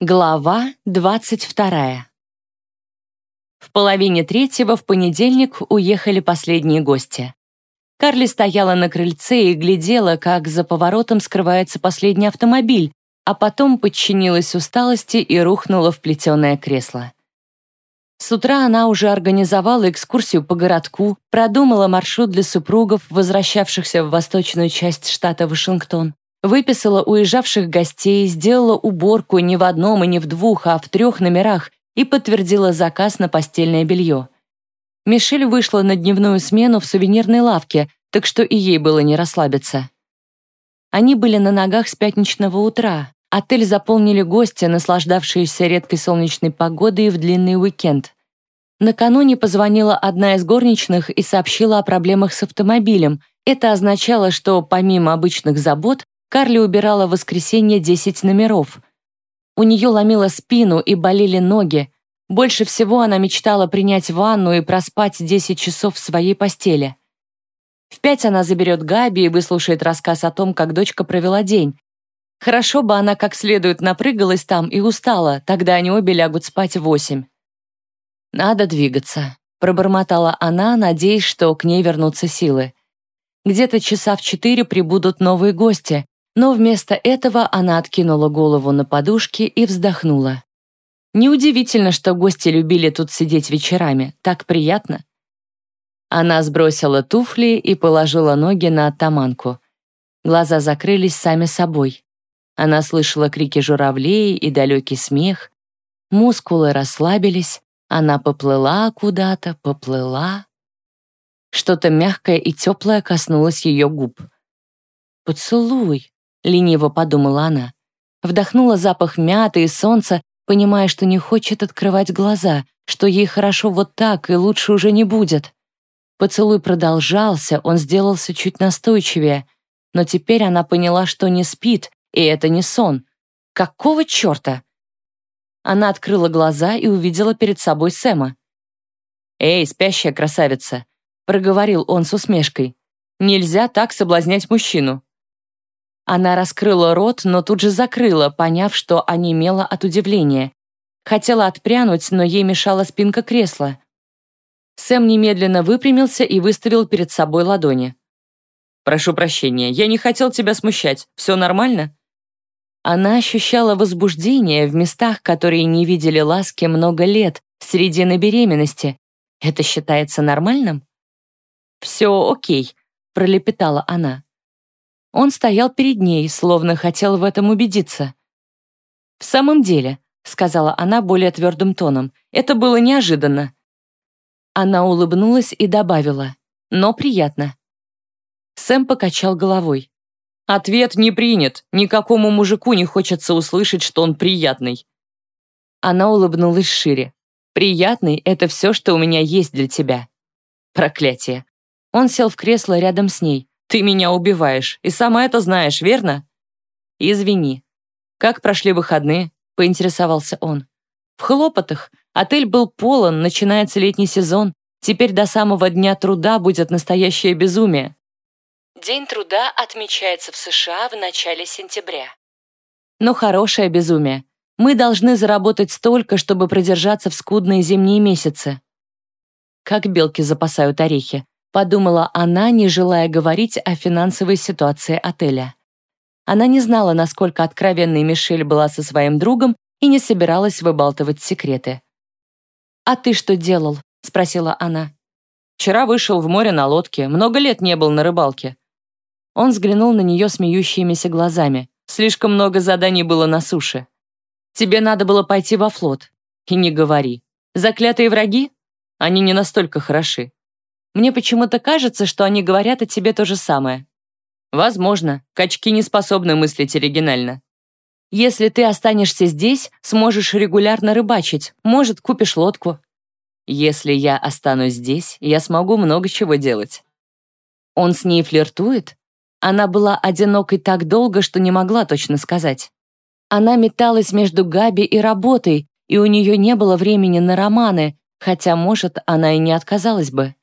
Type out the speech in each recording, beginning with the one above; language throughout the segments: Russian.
Глава 22. В половине третьего в понедельник уехали последние гости. Карли стояла на крыльце и глядела, как за поворотом скрывается последний автомобиль, а потом подчинилась усталости и рухнула в плетеное кресло. С утра она уже организовала экскурсию по городку, продумала маршрут для супругов, возвращавшихся в восточную часть штата Вашингтон, Выписала уезжавших гостей, сделала уборку не в одном и не в двух, а в трех номерах и подтвердила заказ на постельное белье. Мишель вышла на дневную смену в сувенирной лавке, так что и ей было не расслабиться. Они были на ногах с пятничного утра. Отель заполнили гости, наслаждавшиеся редкой солнечной погодой в длинный уикенд. Накануне позвонила одна из горничных и сообщила о проблемах с автомобилем. Это означало, что помимо обычных забот Карли убирала в воскресенье 10 номеров. У нее ломило спину и болели ноги. Больше всего она мечтала принять ванну и проспать 10 часов в своей постели. В пять она заберет Габи и выслушает рассказ о том, как дочка провела день. Хорошо бы она как следует напрыгалась там и устала, тогда они обе лягут спать в восемь. «Надо двигаться», — пробормотала она, надеясь, что к ней вернутся силы. Где-то часа в четыре прибудут новые гости, но вместо этого она откинула голову на подушки и вздохнула. Неудивительно, что гости любили тут сидеть вечерами, так приятно. Она сбросила туфли и положила ноги на оттаманку. Глаза закрылись сами собой. Она слышала крики журавлей и далекий смех. Мускулы расслабились, она поплыла куда-то, поплыла. Что-то мягкое и теплое коснулось ее губ. «Поцелуй», лениво подумала она. Вдохнула запах мяты и солнца, понимая, что не хочет открывать глаза, что ей хорошо вот так и лучше уже не будет. Поцелуй продолжался, он сделался чуть настойчивее, но теперь она поняла, что не спит, и это не сон. Какого черта? Она открыла глаза и увидела перед собой Сэма. «Эй, спящая красавица!» — проговорил он с усмешкой. «Нельзя так соблазнять мужчину». Она раскрыла рот, но тут же закрыла, поняв, что онемела от удивления. Хотела отпрянуть, но ей мешала спинка кресла. Сэм немедленно выпрямился и выставил перед собой ладони. «Прошу прощения, я не хотел тебя смущать. Все нормально?» Она ощущала возбуждение в местах, которые не видели ласки много лет, середины беременности. Это считается нормальным? «Все окей», — пролепетала она. Он стоял перед ней, словно хотел в этом убедиться. «В самом деле», — сказала она более твердым тоном, — «это было неожиданно». Она улыбнулась и добавила, «но приятно». Сэм покачал головой. «Ответ не принят. Никакому мужику не хочется услышать, что он приятный». Она улыбнулась шире. «Приятный — это все, что у меня есть для тебя». Проклятие. Он сел в кресло рядом с ней. Ты меня убиваешь, и сама это знаешь, верно? Извини. Как прошли выходные? Поинтересовался он. В хлопотах. Отель был полон, начинается летний сезон. Теперь до самого дня труда будет настоящее безумие. День труда отмечается в США в начале сентября. Но хорошее безумие. Мы должны заработать столько, чтобы продержаться в скудные зимние месяцы. Как белки запасают орехи подумала она, не желая говорить о финансовой ситуации отеля. Она не знала, насколько откровенной Мишель была со своим другом и не собиралась выбалтывать секреты. «А ты что делал?» — спросила она. «Вчера вышел в море на лодке, много лет не был на рыбалке». Он взглянул на нее смеющимися глазами. Слишком много заданий было на суше. «Тебе надо было пойти во флот. И не говори. Заклятые враги? Они не настолько хороши. Мне почему-то кажется, что они говорят о тебе то же самое. Возможно, качки не способны мыслить оригинально. Если ты останешься здесь, сможешь регулярно рыбачить, может, купишь лодку. Если я останусь здесь, я смогу много чего делать. Он с ней флиртует? Она была одинокой так долго, что не могла точно сказать. Она металась между Габи и работой, и у нее не было времени на романы, хотя, может, она и не отказалась бы.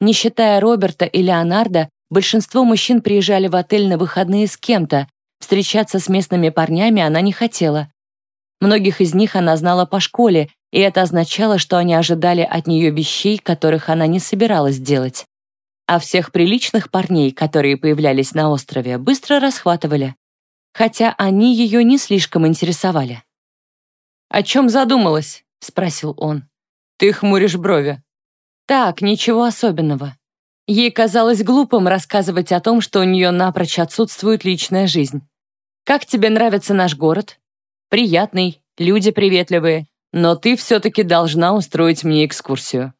Не считая Роберта и Леонардо, большинство мужчин приезжали в отель на выходные с кем-то. Встречаться с местными парнями она не хотела. Многих из них она знала по школе, и это означало, что они ожидали от нее вещей, которых она не собиралась делать. А всех приличных парней, которые появлялись на острове, быстро расхватывали. Хотя они ее не слишком интересовали. «О чем задумалась?» — спросил он. «Ты хмуришь брови». «Так, ничего особенного. Ей казалось глупым рассказывать о том, что у нее напрочь отсутствует личная жизнь. «Как тебе нравится наш город?» «Приятный, люди приветливые, но ты все-таки должна устроить мне экскурсию».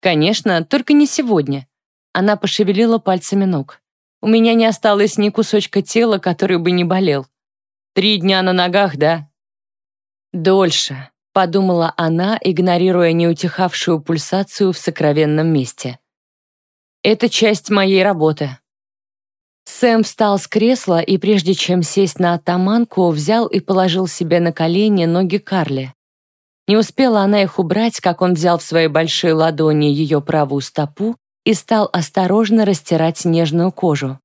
«Конечно, только не сегодня». Она пошевелила пальцами ног. «У меня не осталось ни кусочка тела, который бы не болел. Три дня на ногах, да?» «Дольше», — подумала она, игнорируя неутихавшую пульсацию в сокровенном месте. Это часть моей работы». Сэм встал с кресла и, прежде чем сесть на атаманку, взял и положил себе на колени ноги Карли. Не успела она их убрать, как он взял в свои большие ладони ее правую стопу и стал осторожно растирать нежную кожу.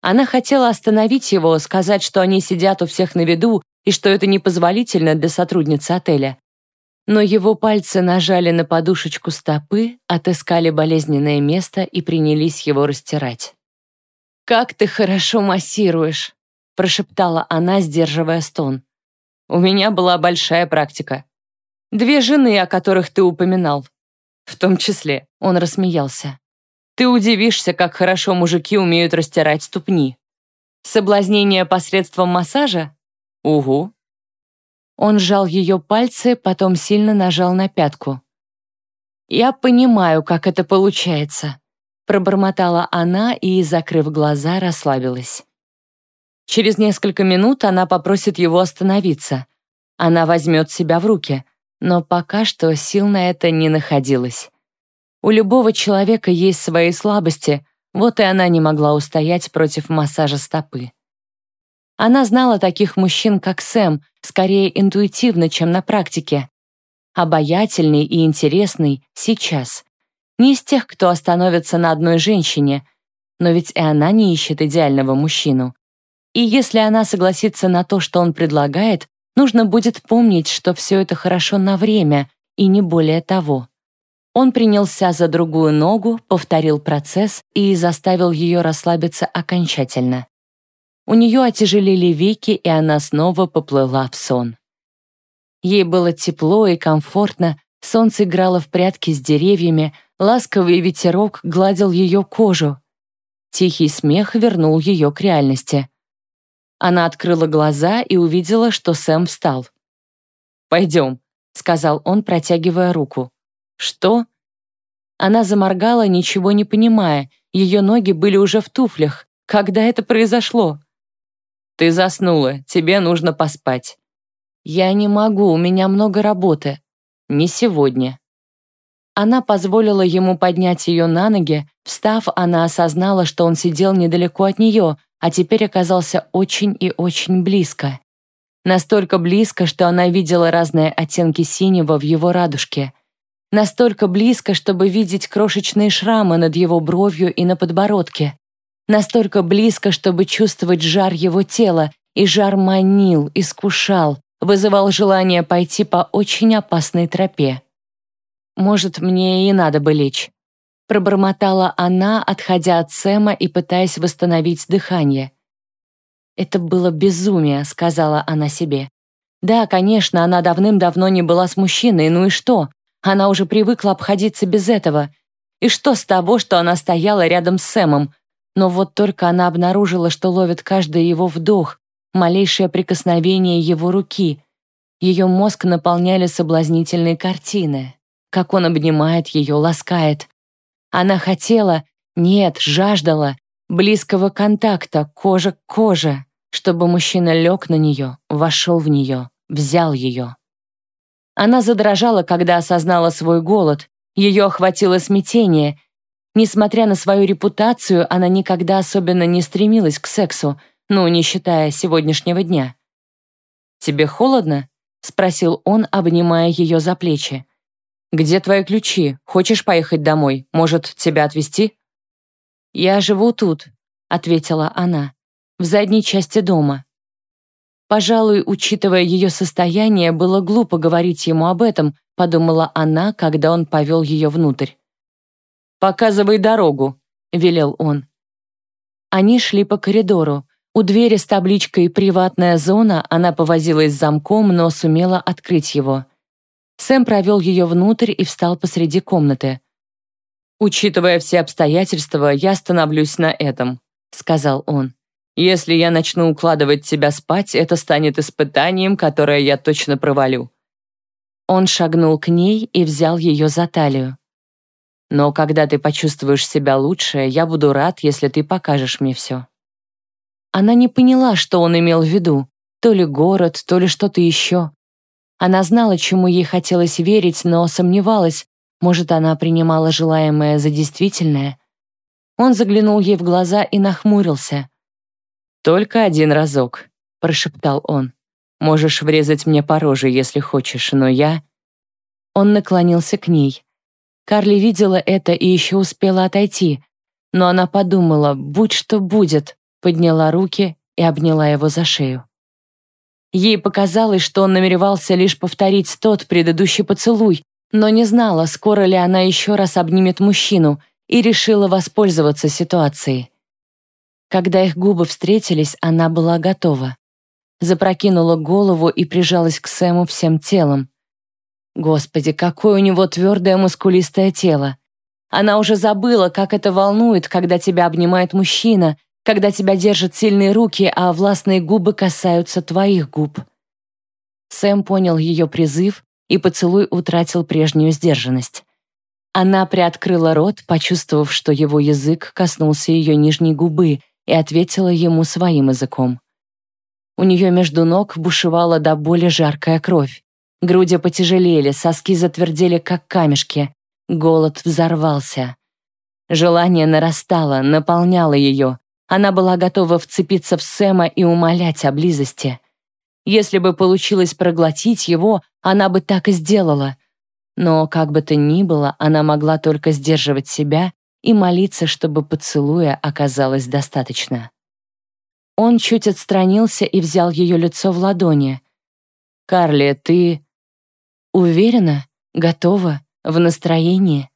Она хотела остановить его, сказать, что они сидят у всех на виду и что это непозволительно для сотрудницы отеля но его пальцы нажали на подушечку стопы, отыскали болезненное место и принялись его растирать. «Как ты хорошо массируешь!» — прошептала она, сдерживая стон. «У меня была большая практика. Две жены, о которых ты упоминал. В том числе, он рассмеялся. Ты удивишься, как хорошо мужики умеют растирать ступни. Соблазнение посредством массажа? Угу. Он сжал ее пальцы, потом сильно нажал на пятку. «Я понимаю, как это получается», — пробормотала она и, закрыв глаза, расслабилась. Через несколько минут она попросит его остановиться. Она возьмет себя в руки, но пока что сил на это не находилось. У любого человека есть свои слабости, вот и она не могла устоять против массажа стопы. Она знала таких мужчин, как Сэм, скорее интуитивно, чем на практике. Обаятельный и интересный сейчас. Не из тех, кто остановится на одной женщине, но ведь и она не ищет идеального мужчину. И если она согласится на то, что он предлагает, нужно будет помнить, что все это хорошо на время, и не более того. Он принялся за другую ногу, повторил процесс и заставил ее расслабиться окончательно. У нее отяжелели веки, и она снова поплыла в сон. Ей было тепло и комфортно, солнце играло в прятки с деревьями, ласковый ветерок гладил ее кожу. Тихий смех вернул ее к реальности. Она открыла глаза и увидела, что Сэм встал. «Пойдем», — сказал он, протягивая руку. «Что?» Она заморгала, ничего не понимая. Ее ноги были уже в туфлях. Когда это произошло? «Ты заснула, тебе нужно поспать». «Я не могу, у меня много работы». «Не сегодня». Она позволила ему поднять ее на ноги. Встав, она осознала, что он сидел недалеко от нее, а теперь оказался очень и очень близко. Настолько близко, что она видела разные оттенки синего в его радужке. Настолько близко, чтобы видеть крошечные шрамы над его бровью и на подбородке настолько близко, чтобы чувствовать жар его тела, и жар манил, искушал, вызывал желание пойти по очень опасной тропе. «Может, мне и надо бы лечь», — пробормотала она, отходя от Сэма и пытаясь восстановить дыхание. «Это было безумие», — сказала она себе. «Да, конечно, она давным-давно не была с мужчиной, ну и что? Она уже привыкла обходиться без этого. И что с того, что она стояла рядом с Сэмом, но вот только она обнаружила, что ловит каждый его вдох, малейшее прикосновение его руки. Ее мозг наполняли соблазнительные картины. Как он обнимает ее, ласкает. Она хотела, нет, жаждала, близкого контакта, кожа к коже, чтобы мужчина лег на нее, вошел в нее, взял ее. Она задрожала, когда осознала свой голод. Ее охватило смятение, Несмотря на свою репутацию, она никогда особенно не стремилась к сексу, ну, не считая сегодняшнего дня. «Тебе холодно?» — спросил он, обнимая ее за плечи. «Где твои ключи? Хочешь поехать домой? Может, тебя отвезти?» «Я живу тут», — ответила она, — «в задней части дома». Пожалуй, учитывая ее состояние, было глупо говорить ему об этом, подумала она, когда он повел ее внутрь. «Показывай дорогу», — велел он. Они шли по коридору. У двери с табличкой «Приватная зона» она повозилась с замком, но сумела открыть его. Сэм провел ее внутрь и встал посреди комнаты. «Учитывая все обстоятельства, я становлюсь на этом», — сказал он. «Если я начну укладывать тебя спать, это станет испытанием, которое я точно провалю». Он шагнул к ней и взял ее за талию. «Но когда ты почувствуешь себя лучше, я буду рад, если ты покажешь мне все». Она не поняла, что он имел в виду, то ли город, то ли что-то еще. Она знала, чему ей хотелось верить, но сомневалась, может, она принимала желаемое за действительное? Он заглянул ей в глаза и нахмурился. «Только один разок», — прошептал он. «Можешь врезать мне по роже, если хочешь, но я...» Он наклонился к ней. Карли видела это и еще успела отойти, но она подумала, будь что будет, подняла руки и обняла его за шею. Ей показалось, что он намеревался лишь повторить тот предыдущий поцелуй, но не знала, скоро ли она еще раз обнимет мужчину, и решила воспользоваться ситуацией. Когда их губы встретились, она была готова. Запрокинула голову и прижалась к Сэму всем телом. Господи, какое у него твердое мускулистое тело. Она уже забыла, как это волнует, когда тебя обнимает мужчина, когда тебя держат сильные руки, а властные губы касаются твоих губ. Сэм понял ее призыв и поцелуй утратил прежнюю сдержанность. Она приоткрыла рот, почувствовав, что его язык коснулся ее нижней губы, и ответила ему своим языком. У нее между ног бушевала до боли жаркая кровь. Груди потяжелели, соски затвердели, как камешки. Голод взорвался. Желание нарастало, наполняло ее. Она была готова вцепиться в Сэма и умолять о близости. Если бы получилось проглотить его, она бы так и сделала. Но, как бы то ни было, она могла только сдерживать себя и молиться, чтобы поцелуя оказалось достаточно. Он чуть отстранился и взял ее лицо в ладони. «Карли, ты...» «Уверена? Готова? В настроении?»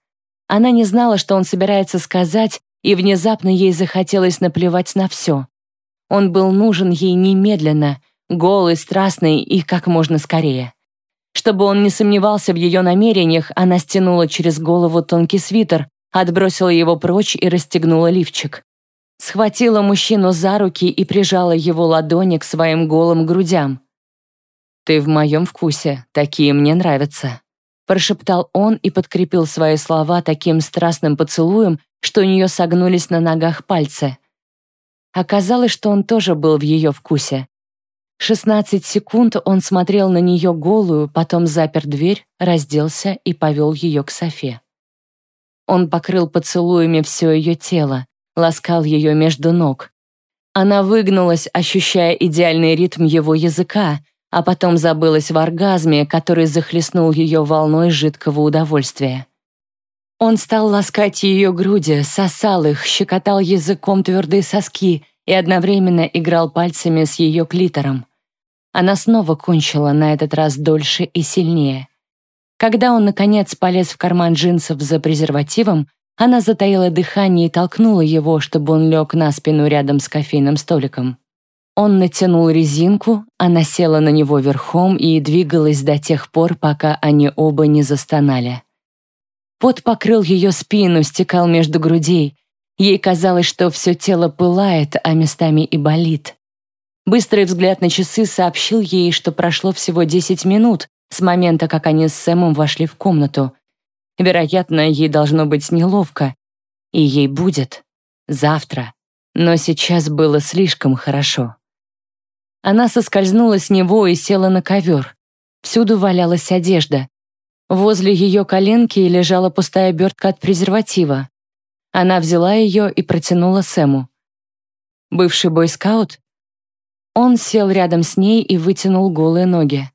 Она не знала, что он собирается сказать, и внезапно ей захотелось наплевать на все. Он был нужен ей немедленно, голый, страстный и как можно скорее. Чтобы он не сомневался в ее намерениях, она стянула через голову тонкий свитер, отбросила его прочь и расстегнула лифчик. Схватила мужчину за руки и прижала его ладони к своим голым грудям. «Ты в моем вкусе, такие мне нравятся», прошептал он и подкрепил свои слова таким страстным поцелуем, что у нее согнулись на ногах пальцы. Оказалось, что он тоже был в ее вкусе. 16 секунд он смотрел на нее голую, потом запер дверь, разделся и повел ее к Софе. Он покрыл поцелуями все ее тело, ласкал ее между ног. Она выгнулась, ощущая идеальный ритм его языка, а потом забылась в оргазме, который захлестнул ее волной жидкого удовольствия. Он стал ласкать ее груди, сосал их, щекотал языком твердые соски — и одновременно играл пальцами с ее клитором. Она снова кончила, на этот раз дольше и сильнее. Когда он, наконец, полез в карман джинсов за презервативом, она затаила дыхание и толкнула его, чтобы он лег на спину рядом с кофейным столиком. Он натянул резинку, она села на него верхом и двигалась до тех пор, пока они оба не застонали. Пот покрыл ее спину, стекал между грудей, Ей казалось, что все тело пылает, а местами и болит. Быстрый взгляд на часы сообщил ей, что прошло всего 10 минут с момента, как они с Сэмом вошли в комнату. Вероятно, ей должно быть неловко. И ей будет. Завтра. Но сейчас было слишком хорошо. Она соскользнула с него и села на ковер. Всюду валялась одежда. Возле ее коленки лежала пустая обертка от презерватива. Она взяла ее и протянула Сэму. «Бывший бойскаут?» Он сел рядом с ней и вытянул голые ноги.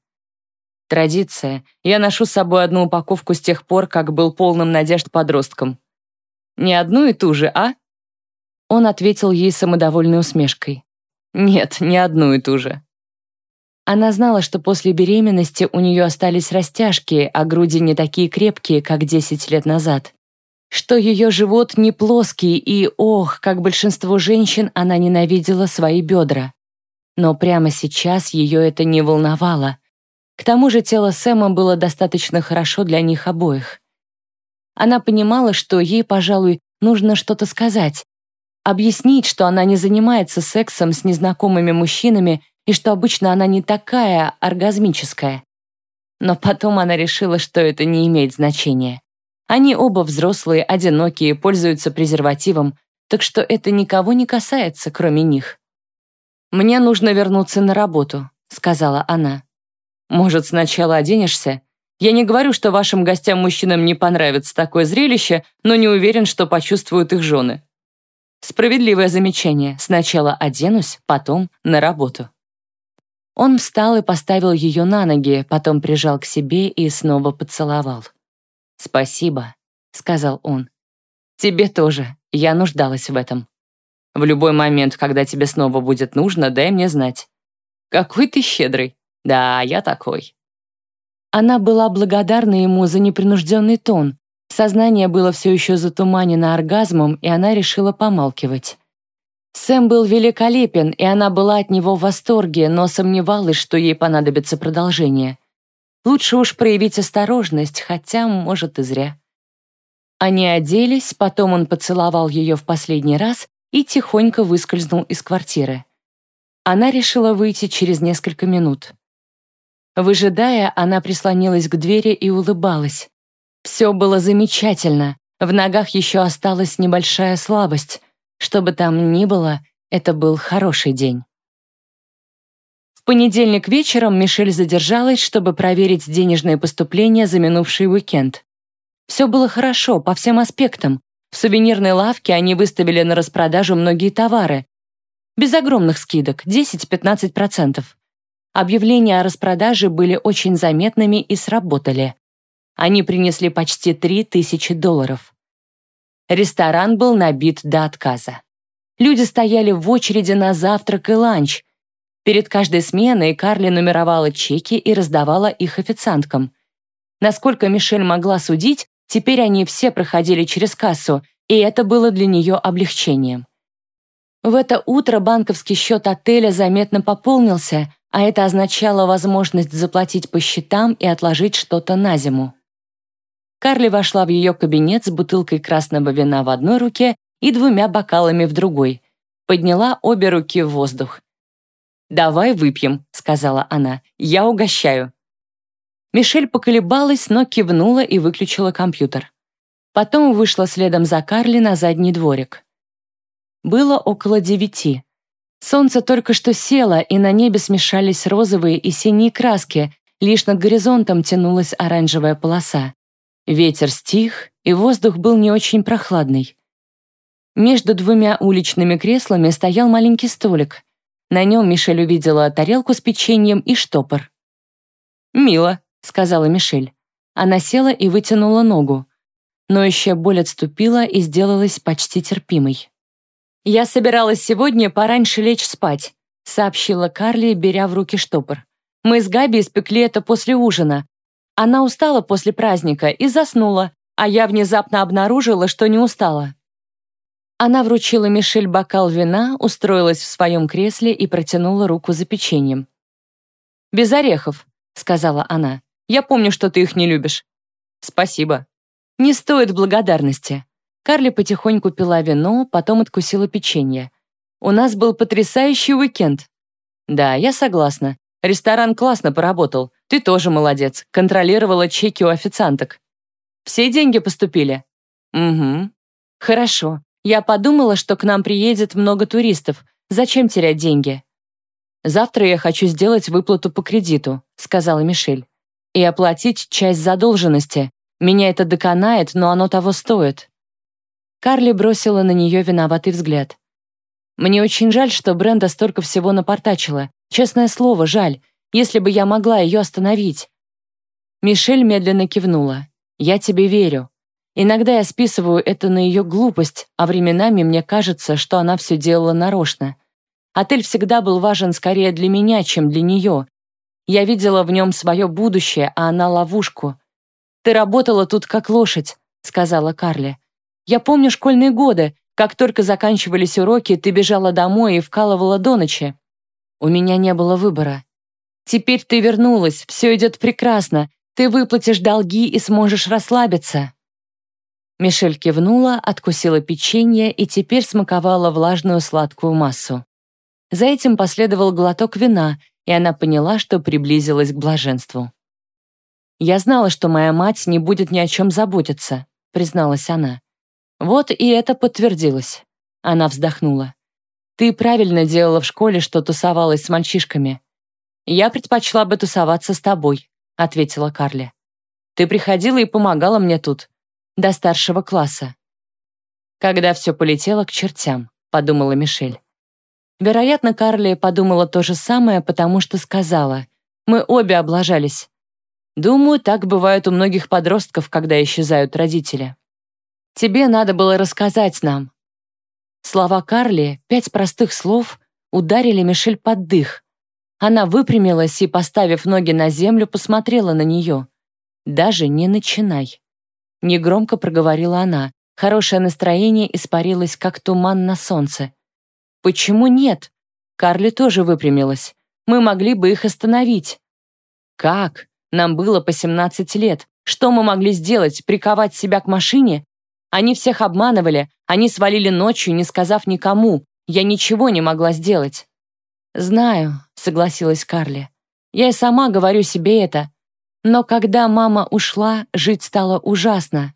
«Традиция. Я ношу с собой одну упаковку с тех пор, как был полным надежд подростком. Не одну и ту же, а?» Он ответил ей самодовольной усмешкой. «Нет, не одну и ту же». Она знала, что после беременности у нее остались растяжки, а груди не такие крепкие, как 10 лет назад. Что ее живот не плоский, и, ох, как большинство женщин, она ненавидела свои бедра. Но прямо сейчас ее это не волновало. К тому же тело Сэма было достаточно хорошо для них обоих. Она понимала, что ей, пожалуй, нужно что-то сказать. Объяснить, что она не занимается сексом с незнакомыми мужчинами и что обычно она не такая оргазмическая. Но потом она решила, что это не имеет значения. Они оба взрослые, одинокие, пользуются презервативом, так что это никого не касается, кроме них. «Мне нужно вернуться на работу», — сказала она. «Может, сначала оденешься? Я не говорю, что вашим гостям-мужчинам не понравится такое зрелище, но не уверен, что почувствуют их жены». Справедливое замечание. Сначала оденусь, потом на работу. Он встал и поставил ее на ноги, потом прижал к себе и снова поцеловал. «Спасибо», — сказал он. «Тебе тоже. Я нуждалась в этом. В любой момент, когда тебе снова будет нужно, дай мне знать. Какой ты щедрый. Да, я такой». Она была благодарна ему за непринужденный тон. Сознание было все еще затуманено оргазмом, и она решила помалкивать. Сэм был великолепен, и она была от него в восторге, но сомневалась, что ей понадобится продолжение. Лучше уж проявить осторожность, хотя, может, и зря. Они оделись, потом он поцеловал ее в последний раз и тихонько выскользнул из квартиры. Она решила выйти через несколько минут. Выжидая, она прислонилась к двери и улыбалась. Все было замечательно, в ногах еще осталась небольшая слабость. Что бы там ни было, это был хороший день. В понедельник вечером Мишель задержалась, чтобы проверить денежные поступления за минувший уикенд. Все было хорошо по всем аспектам. В сувенирной лавке они выставили на распродажу многие товары. Без огромных скидок, 10-15%. Объявления о распродаже были очень заметными и сработали. Они принесли почти 3000 долларов. Ресторан был набит до отказа. Люди стояли в очереди на завтрак и ланч. Перед каждой сменой Карли нумеровала чеки и раздавала их официанткам. Насколько Мишель могла судить, теперь они все проходили через кассу, и это было для нее облегчением. В это утро банковский счет отеля заметно пополнился, а это означало возможность заплатить по счетам и отложить что-то на зиму. Карли вошла в ее кабинет с бутылкой красного вина в одной руке и двумя бокалами в другой. Подняла обе руки в воздух. «Давай выпьем», — сказала она. «Я угощаю». Мишель поколебалась, но кивнула и выключила компьютер. Потом вышла следом за Карли на задний дворик. Было около девяти. Солнце только что село, и на небе смешались розовые и синие краски, лишь над горизонтом тянулась оранжевая полоса. Ветер стих, и воздух был не очень прохладный. Между двумя уличными креслами стоял маленький столик. На нем Мишель увидела тарелку с печеньем и штопор. «Мило», — сказала Мишель. Она села и вытянула ногу. Но еще боль отступила и сделалась почти терпимой. «Я собиралась сегодня пораньше лечь спать», — сообщила Карли, беря в руки штопор. «Мы с Габи испекли это после ужина. Она устала после праздника и заснула, а я внезапно обнаружила, что не устала». Она вручила Мишель бокал вина, устроилась в своем кресле и протянула руку за печеньем. «Без орехов», — сказала она. «Я помню, что ты их не любишь». «Спасибо». «Не стоит благодарности», Карли потихоньку пила вино, потом откусила печенье. «У нас был потрясающий уикенд». «Да, я согласна. Ресторан классно поработал. Ты тоже молодец. Контролировала чеки у официанток». «Все деньги поступили?» «Угу». «Хорошо. Я подумала, что к нам приедет много туристов. Зачем терять деньги?» «Завтра я хочу сделать выплату по кредиту», — сказала Мишель. «И оплатить часть задолженности. Меня это доконает, но оно того стоит». Карли бросила на нее виноватый взгляд. «Мне очень жаль, что Бренда столько всего напортачила. Честное слово, жаль. Если бы я могла ее остановить». Мишель медленно кивнула. «Я тебе верю. Иногда я списываю это на ее глупость, а временами мне кажется, что она все делала нарочно. Отель всегда был важен скорее для меня, чем для нее. Я видела в нем свое будущее, а она ловушку. «Ты работала тут как лошадь», — сказала Карли. «Я помню школьные годы. Как только заканчивались уроки, ты бежала домой и вкалывала до ночи. У меня не было выбора. Теперь ты вернулась, все идет прекрасно. Ты выплатишь долги и сможешь расслабиться». Мишель кивнула, откусила печенье и теперь смаковала влажную сладкую массу. За этим последовал глоток вина, и она поняла, что приблизилась к блаженству. «Я знала, что моя мать не будет ни о чем заботиться», — призналась она. Вот и это подтвердилось. Она вздохнула. «Ты правильно делала в школе, что тусовалась с мальчишками. Я предпочла бы тусоваться с тобой», — ответила Карли. «Ты приходила и помогала мне тут, до старшего класса. Когда все полетело к чертям, подумала Мишель. Вероятно, Карли подумала то же самое, потому что сказала, мы обе облажались. Думаю, так бывает у многих подростков, когда исчезают родители. Тебе надо было рассказать нам. Слова Карли, пять простых слов, ударили Мишель под дых. Она выпрямилась и, поставив ноги на землю, посмотрела на нее. «Даже не начинай». Негромко проговорила она. Хорошее настроение испарилось, как туман на солнце. «Почему нет?» Карли тоже выпрямилась. «Мы могли бы их остановить». «Как? Нам было по 17 лет. Что мы могли сделать? Приковать себя к машине? Они всех обманывали, они свалили ночью, не сказав никому. Я ничего не могла сделать». «Знаю», — согласилась Карли. «Я и сама говорю себе это. Но когда мама ушла, жить стало ужасно.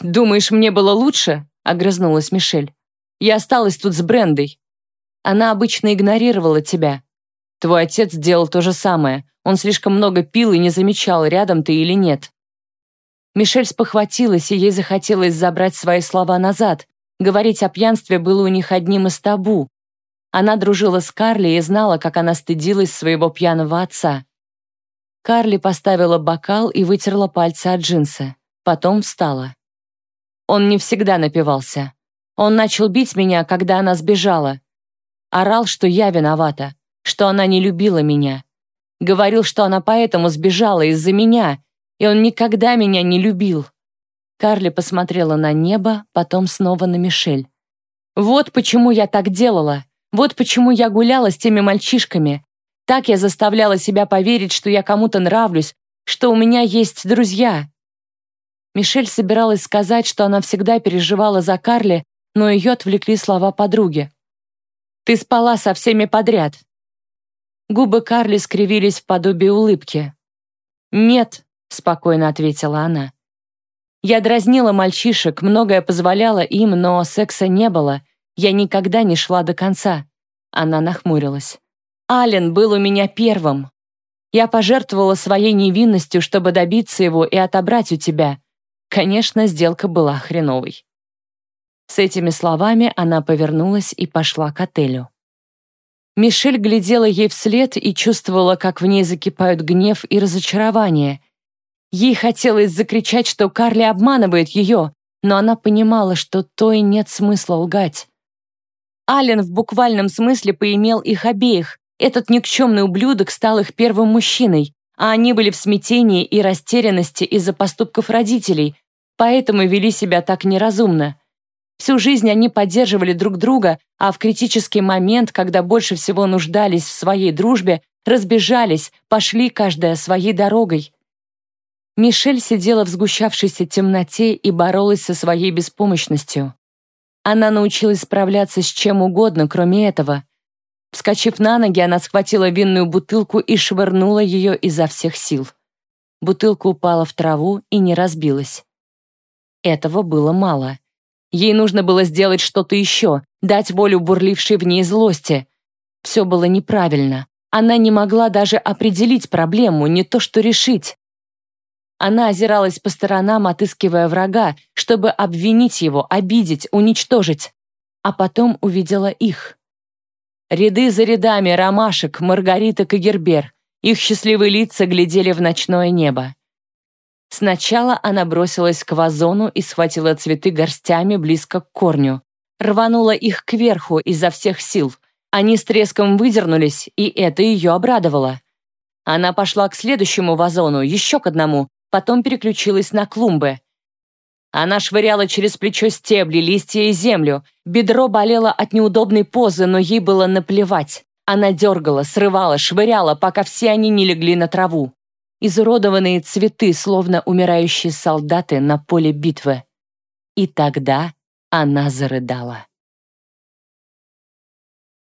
«Думаешь, мне было лучше?» — огрызнулась Мишель. «Я осталась тут с Брендой. Она обычно игнорировала тебя. Твой отец делал то же самое. Он слишком много пил и не замечал, рядом ты или нет». Мишель спохватилась, и ей захотелось забрать свои слова назад. Говорить о пьянстве было у них одним из табу. Она дружила с Карли и знала, как она стыдилась своего пьяного отца. Карли поставила бокал и вытерла пальцы от джинсы. Потом встала. Он не всегда напивался. Он начал бить меня, когда она сбежала. Орал, что я виновата, что она не любила меня. Говорил, что она поэтому сбежала из-за меня, и он никогда меня не любил. Карли посмотрела на небо, потом снова на Мишель. «Вот почему я так делала. Вот почему я гуляла с теми мальчишками. Так я заставляла себя поверить, что я кому-то нравлюсь, что у меня есть друзья. Мишель собиралась сказать, что она всегда переживала за Карли, но ее отвлекли слова подруги. «Ты спала со всеми подряд». Губы Карли скривились в подобии улыбки. «Нет», — спокойно ответила она. «Я дразнила мальчишек, многое позволяла им, но секса не было. Я никогда не шла до конца». Она нахмурилась. Ален был у меня первым. Я пожертвовала своей невинностью, чтобы добиться его и отобрать у тебя. Конечно, сделка была хреновой. С этими словами она повернулась и пошла к отелю. Мишель глядела ей вслед и чувствовала, как в ней закипают гнев и разочарование. Ей хотелось закричать, что Карли обманывает ее, но она понимала, что то и нет смысла лгать. Ален в буквальном смысле поимел их обеих, этот никчемный ублюдок стал их первым мужчиной, а они были в смятении и растерянности из-за поступков родителей, поэтому вели себя так неразумно. Всю жизнь они поддерживали друг друга, а в критический момент, когда больше всего нуждались в своей дружбе, разбежались, пошли каждая своей дорогой. Мишель сидела в сгущавшейся темноте и боролась со своей беспомощностью. Она научилась справляться с чем угодно, кроме этого. Вскочив на ноги, она схватила винную бутылку и швырнула ее изо всех сил. Бутылка упала в траву и не разбилась. Этого было мало. Ей нужно было сделать что-то еще, дать волю бурлившей в ней злости. Все было неправильно. Она не могла даже определить проблему, не то что решить. Она озиралась по сторонам, отыскивая врага, чтобы обвинить его, обидеть, уничтожить. А потом увидела их. Ряды за рядами ромашек, маргариток и гербер. Их счастливые лица глядели в ночное небо. Сначала она бросилась к вазону и схватила цветы горстями близко к корню. Рванула их кверху изо всех сил. Они с треском выдернулись, и это ее обрадовало. Она пошла к следующему вазону, еще к одному, потом переключилась на клумбы. Она швыряла через плечо стебли, листья и землю. Бедро болело от неудобной позы, но ей было наплевать. Она дергала, срывала, швыряла, пока все они не легли на траву. Изуродованные цветы, словно умирающие солдаты на поле битвы. И тогда она зарыдала.